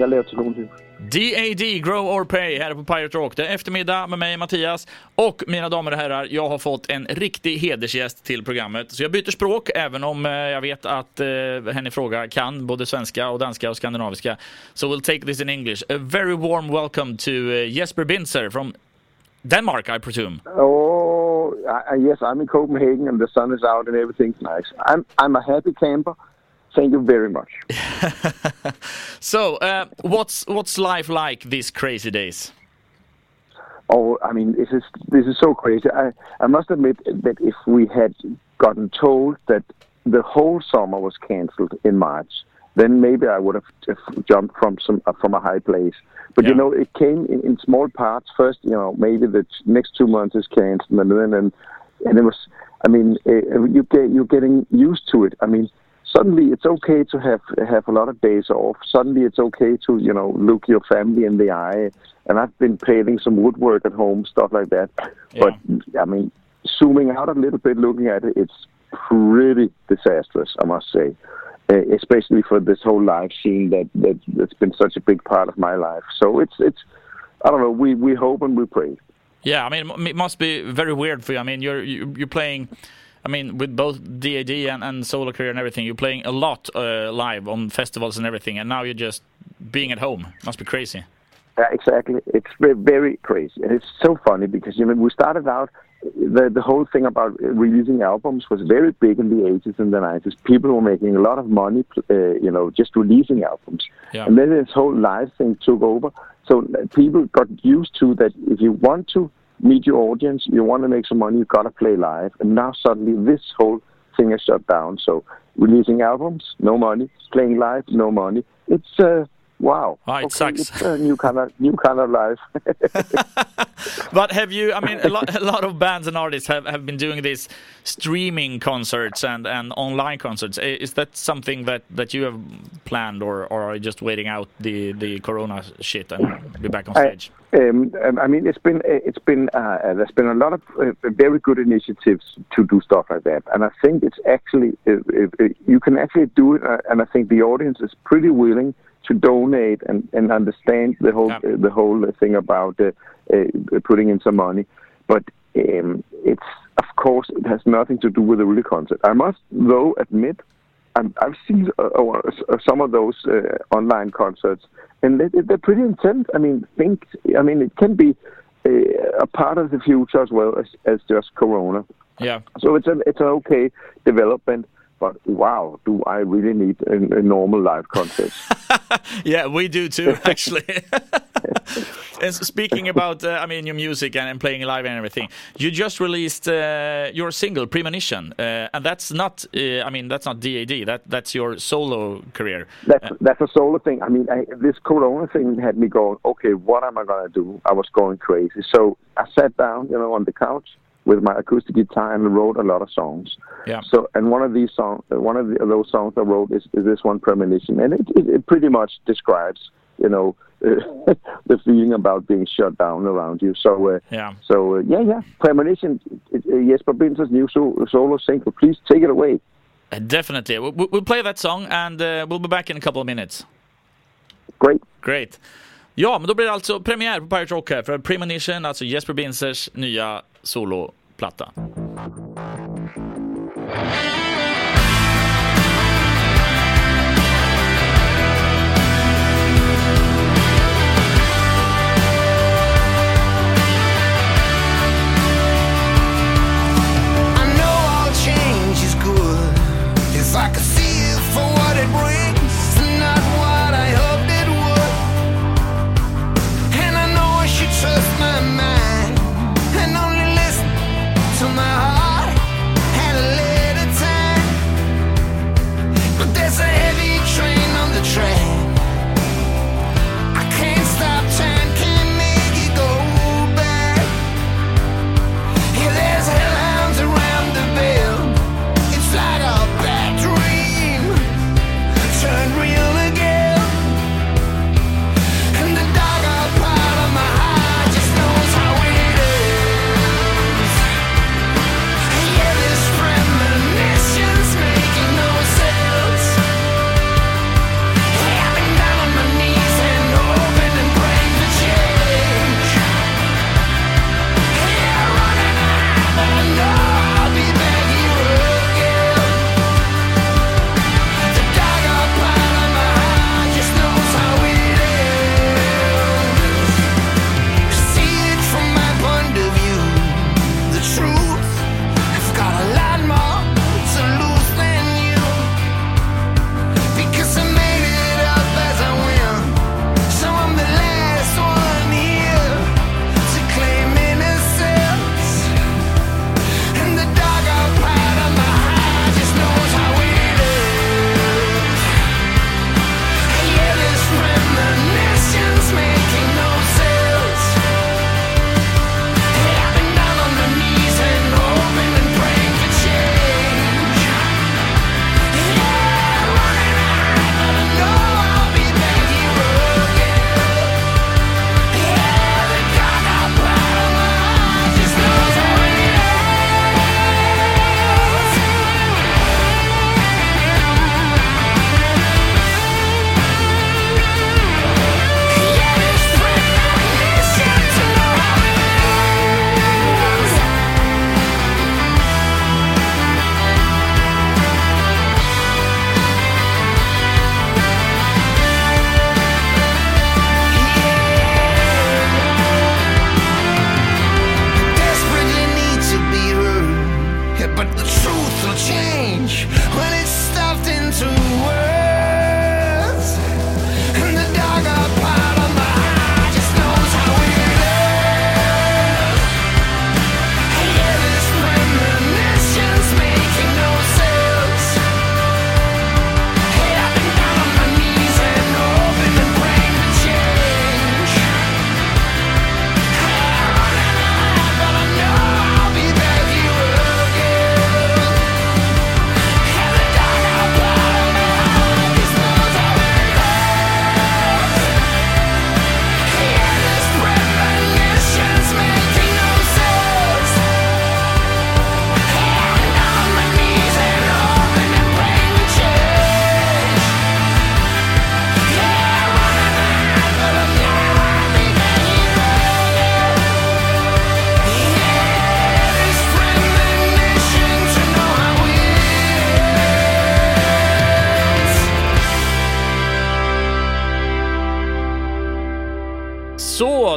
jag lever till någonting. DAD, Grow or Pay, här på Pirate Rock. Det är eftermiddag med mig Mattias och mina damer och herrar, jag har fått en riktig hedersgäst till programmet. Så jag byter språk, även om eh, jag vet att uh, henne i fråga kan både svenska och danska och skandinaviska. So we'll take this in English. A very warm welcome to uh, Jesper Binzer from Denmark, I presume. Oh, I, yes, I'm in Copenhagen and the sun is out and everything's nice. I'm, I'm a happy camper. Thank you very much. so, uh, what's what's life like these crazy days? Oh, I mean, this is this is so crazy. I I must admit that if we had gotten told that the whole summer was cancelled in March, then maybe I would have jumped from some uh, from a high place. But yeah. you know, it came in, in, small parts. First, you know, maybe the next two months is cancelled, and then and and it was. I mean, uh, you get you're getting used to it. I mean, suddenly it's okay to have have a lot of days off. Suddenly it's okay to you know look your family in the eye. And I've been painting some woodwork at home, stuff like that. Yeah. But I mean, zooming out a little bit, looking at it, it's pretty disastrous, I must say. Uh, especially for this whole live scene that, that that's been such a big part of my life. So it's it's I don't know. We we hope and we pray. Yeah, I mean, it must be very weird for you. I mean, you're you're playing I mean, with both DAD and, and solo career and everything, you're playing a lot uh, live on festivals and everything, and now you're just being at home. Must be crazy. Yeah, exactly. It's very crazy, and it's so funny because you know we started out. The the whole thing about releasing albums was very big in the 80s and the 90s. People were making a lot of money, uh, you know, just releasing albums. Yeah. And then this whole live thing took over. So people got used to that. If you want to meet your audience. You want to make some money. You've got to play live. And now suddenly this whole thing is shut down. So releasing albums, no money. Playing live, no money. It's uh, wow. Oh, it okay, sucks. It's a new kind of new kind of life. but have you? I mean, a lot, a lot of bands and artists have, have been doing these streaming concerts and, and online concerts. Is that something that, that you have planned, or, or are you just waiting out the, the Corona shit and be back on stage? I, um, um, I mean, it's been it's been uh, there's been a lot of uh, very good initiatives to do stuff like that, and I think it's actually uh, you can actually do it, uh, and I think the audience is pretty willing to donate and, and understand the whole yeah. the whole thing about uh, uh, putting in some money. But um, it's of course it has nothing to do with the real concert. I must though admit i have seen uh, uh, some of those uh, online concerts, and they, they're pretty intense. I mean, think. I mean, it can be a, a part of the future as well as, as just Corona. Yeah. So it's an it's an okay development. But wow, do I really need a, a normal live concert? yeah, we do too, actually. and speaking about, uh, I mean, your music and, and, playing live and everything, you just released uh, your single "Premonition," uh, and that's not, uh, I mean, that's not DAD. That that's your solo career. That's that's a solo thing. I mean, I, this Corona thing had me going. Okay, what am I gonna do? I was going crazy. So I sat down, you know, on the couch with my acoustic guitar and wrote a lot of songs. Yeah. So, and one of these songs, one of the, those songs I wrote is, is this one, Premonition, and it, it, it pretty much describes, you know, uh, the feeling about being shut down around you. So, uh, yeah. So, uh, yeah, yeah, Premonition. It, uh, Jesper Binzer's new so, solo single. Please take it away. Uh, definitely, we'll, we'll, play that song, and uh, we'll be back in a couple of minutes. Great. Great. Ja, men då blir det alltså premiär på Pirate Rock här för Premonition, alltså Jesper Binzers nya soloplatta. To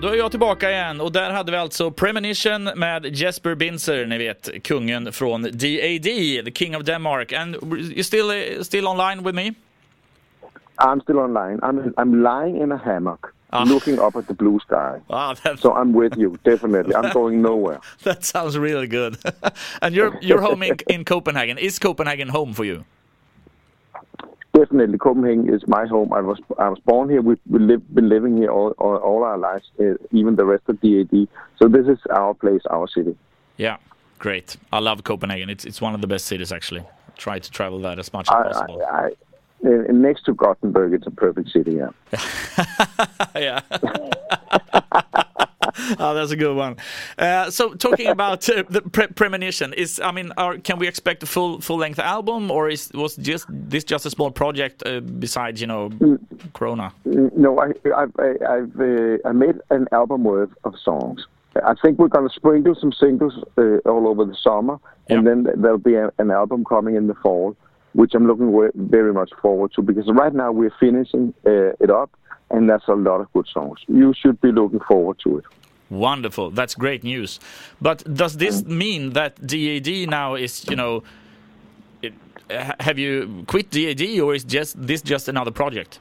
då är jag tillbaka igen och där hade vi alltså Premonition med Jesper Binzer, ni vet, kungen från DAD, the King of Denmark. And you still still online with me? I'm still online. I'm I'm lying in a hammock. Ah. looking up at the blue sky. Ah, so I'm with you, definitely. I'm going nowhere. that sounds really good. and you're you're home in, in Copenhagen. Is Copenhagen home for you? Definitely Copenhagen is my home. I was I was born here. We've we live, been living here all, all, all our lives, uh, even the rest of DAD. So this is our place, our city. Yeah, great. I love Copenhagen. It's it's one of the best cities actually. Try to travel that as much as I, possible. I, I, uh, next to Gothenburg, it's a perfect city. Yeah. yeah. oh, that's a good one. Uh, so, talking about uh, the pre premonition, is I mean, are, can we expect a full full length album, or is was just this just a small project uh, besides you know mm. Corona? Mm, no, I, I've I've uh, I made an album worth of songs. I think we're going to sprinkle some singles uh, all over the summer, and then there'll be a, an album coming in the fall, which I'm looking very much forward to because right now we're finishing uh, it up, and that's a lot of good songs. You should be looking forward to it. Wonderful. That's great news. But does this mean that DAD now is, you know, it, have you quit DAD or is just this just another project?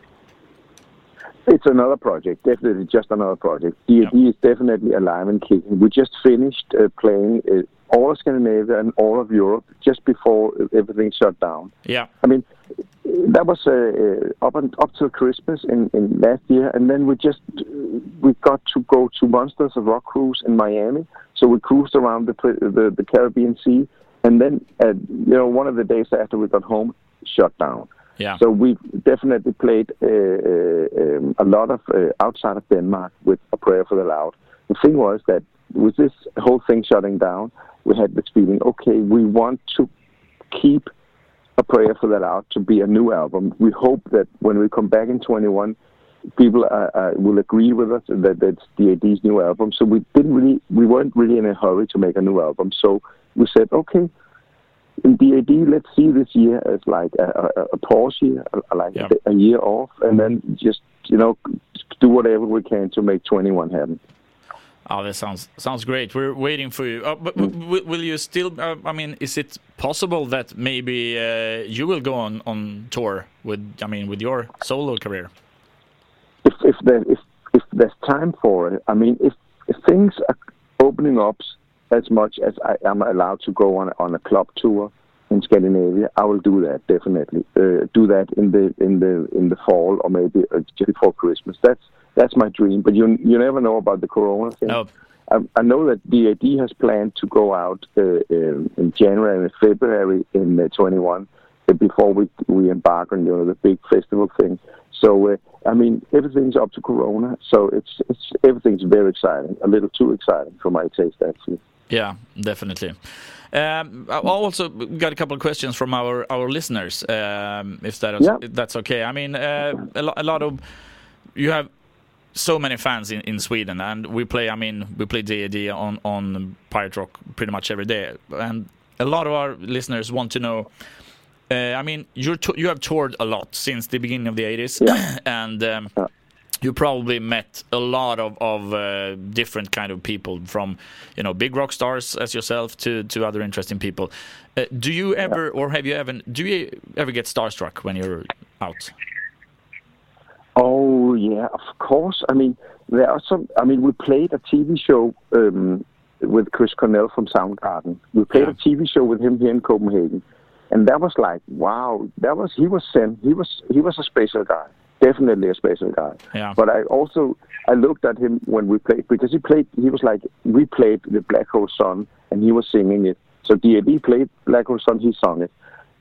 It's another project, definitely just another project. DAD yeah. is definitely alive and kicking. We just finished uh, playing uh, all of Scandinavia and all of Europe just before everything shut down. Yeah. I mean, that was uh, uh, up and up till Christmas in, in last year, and then we just we got to go to Monsters of Rock cruise in Miami. So we cruised around the the, the Caribbean Sea, and then uh, you know one of the days after we got home, shut down. Yeah. So we definitely played uh, uh, um, a lot of uh, outside of Denmark with a prayer for the loud. The thing was that with this whole thing shutting down, we had this feeling, okay, we want to keep a prayer for the loud to be a new album. We hope that when we come back in 21, people uh, uh, will agree with us that that's DAD's new album. So we didn't really, we weren't really in a hurry to make a new album. So we said, okay, in DAD, let's see this year as like a, a, a pause year, like yeah. a, a year off, and then just you know do whatever we can to make 21 happen. Oh, that sounds sounds great. We're waiting for you. Uh, but will you still? Uh, I mean, is it possible that maybe uh, you will go on on tour with? I mean, with your solo career. If if there if if there's time for it, I mean, if if things are opening up as much as I am allowed to go on on a club tour in Scandinavia, I will do that definitely. Uh, do that in the in the in the fall or maybe uh, just before Christmas. That's that's my dream. But you you never know about the Corona thing. No. I, I know that DAD has planned to go out uh, in, in January and February in uh, 21 uh, before we we embark on you know the big festival thing. So uh, I mean everything's up to Corona. So it's it's everything's very exciting. A little too exciting for my taste actually. Yeah, definitely. Um, I also got a couple of questions from our our listeners, um, if that is, yeah. that's okay. I mean, uh, a, lo a, lot of you have so many fans in, in Sweden, and we play. I mean, we play DAD on on Pirate Rock pretty much every day, and a lot of our listeners want to know. Uh, I mean, you you have toured a lot since the beginning of the 80s, yeah. and um, yeah you probably met a lot of, of uh, different kind of people from you know big rock stars as yourself to to other interesting people uh, do you ever yeah. or have you ever do you ever get starstruck when you're out oh yeah of course i mean there are some i mean we played a tv show um, with chris cornell from soundgarden we played yeah. a tv show with him here in copenhagen and that was like wow that was he was sent he was he was a special guy definitely a special guy. Yeah. But I also I looked at him when we played because he played. He was like we played the Black Hole Sun and he was singing it. So DAD played Black Hole Sun. He sung it,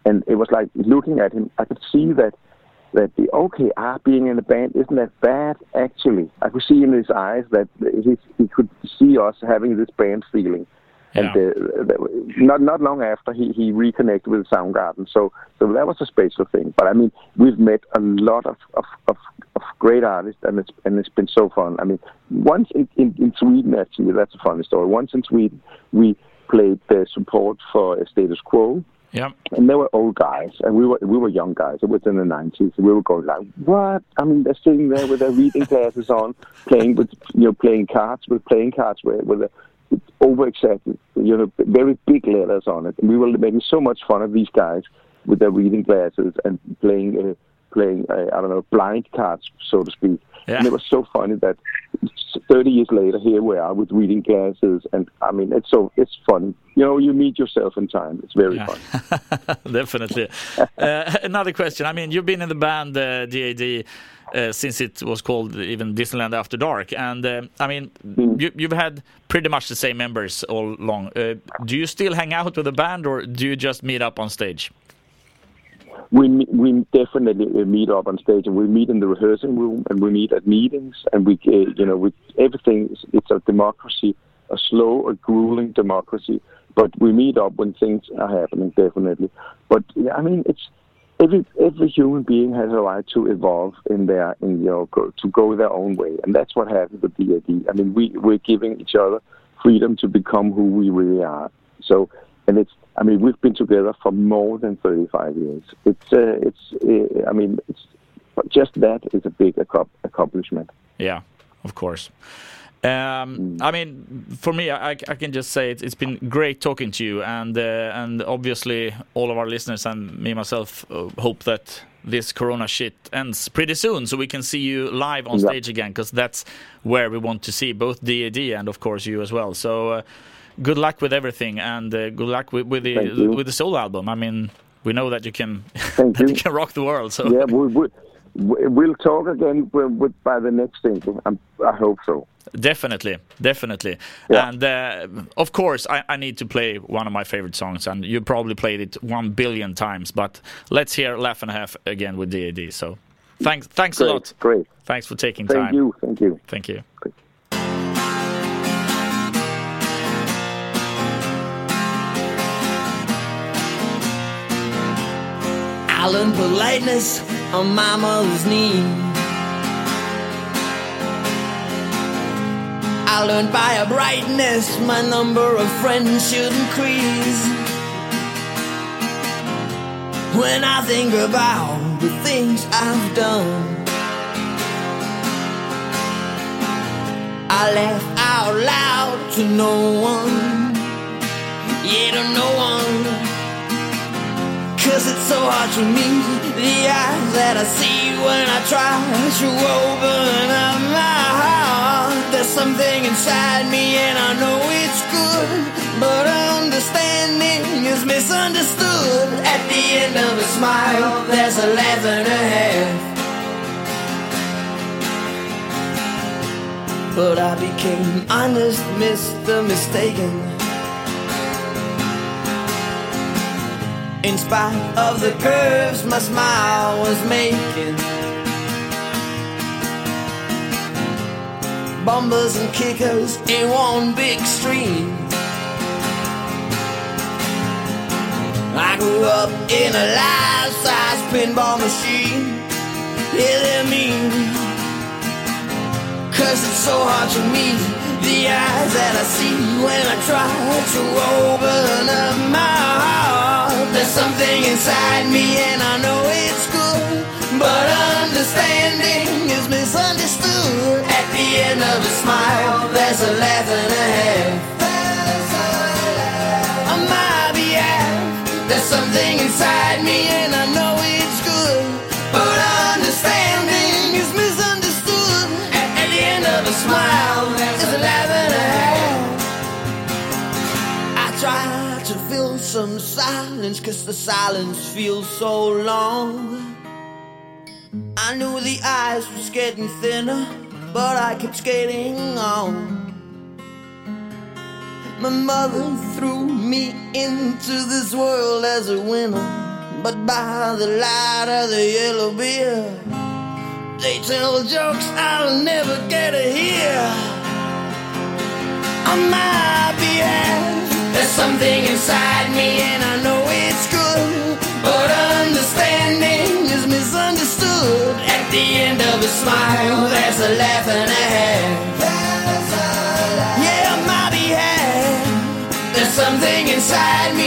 and it was like looking at him. I could see that that the okay ah being in the band isn't that bad actually. I could see in his eyes that he he could see us having this band feeling. And uh, not not long after he, he reconnected with Soundgarden, so so that was a special thing. But I mean, we've met a lot of of, of, of great artists, and it's and it's been so fun. I mean, once in, in, in Sweden actually, that's a funny story. Once in Sweden, we played the support for a Status Quo. Yeah. And they were old guys, and we were we were young guys. It was in the nineties. We were going like, what? I mean, they're sitting there with their reading glasses on, playing with you know playing cards with playing cards with with a over exaggerated, you know, very big letters on it. And we were making so much fun of these guys with their reading glasses and playing, uh, playing, uh, I don't know, blind cards, so to speak. Yeah. And it was so funny that 30 years later, here we are with reading glasses, and I mean, it's so it's fun. You know, you meet yourself in time. It's very yeah. fun. Definitely. uh, another question. I mean, you've been in the band uh, DAD uh, since it was called even Disneyland After Dark. And uh, I mean, mm. you, have had pretty much the same members all along. Uh, do you still hang out with the band, or do you just meet up on stage? We we definitely meet up on stage, and we meet in the rehearsing room, and we meet at meetings, and we uh, you know with everything. It's a democracy, a slow, a grueling democracy. But we meet up when things are happening, definitely. But I mean, it's every every human being has a right to evolve in their in you know to go their own way, and that's what happens with DAD. I mean, we we're giving each other freedom to become who we really are. So, and it's I mean, we've been together for more than 35 years. It's uh, it's uh, I mean, it's just that is a big accomplishment. Yeah, of course. Um, I mean, for me, I, I can just say it's, it's been great talking to you, and uh, and obviously all of our listeners and me myself uh, hope that this Corona shit ends pretty soon, so we can see you live on yeah. stage again, because that's where we want to see both DAD and of course you as well. So uh, good luck with everything, and uh, good luck with, with the with the solo album. I mean, we know that you can that you. you. can rock the world. So yeah, we, we, we'll talk again with, with, by the next thing. I'm, I hope so. Definitely, definitely. Yeah. And uh, of course, I, I, need to play one of my favorite songs, and you probably played it one billion times. But let's hear "Laugh and a Half" again with DAD. So, thanks, thanks great, a lot. Great. Thanks for taking thank time. Thank you. Thank you. Thank you. I learned politeness on my mother's knee. I learned by a brightness my number of friends should increase. When I think about the things I've done, I laugh out loud to no one, yeah, to no one. Cause it's so hard to meet the eyes that I see when I try to open up my heart. There's something inside me and I know it's good, but understanding is misunderstood. At the end of a smile, there's a laugh and a half. But I became honest, Mr. Mistaken. In spite of the curves my smile was making. Bumpers and kickers in one big stream. I grew up in a life-size pinball machine. Yeah, they're mean. Cause it's so hard to meet the eyes that I see when I try to open up my heart. There's something inside me and I know it's good But understanding is misunderstood. At the end of a smile There's a laugh and a half. There's something inside me and I know it's good. But understanding is misunderstood. At the end of a smile There's a laugh some silence, cause the silence feels so long. I knew the ice was getting thinner, but I kept skating on. My mother threw me into this world as a winner, but by the light of the yellow beer, they tell jokes I'll never get to hear. On my behalf. There's something inside me and I know it's good But understanding is misunderstood. At the end of a smile there's a laugh and a half Yeah, on my behalf. There's something inside me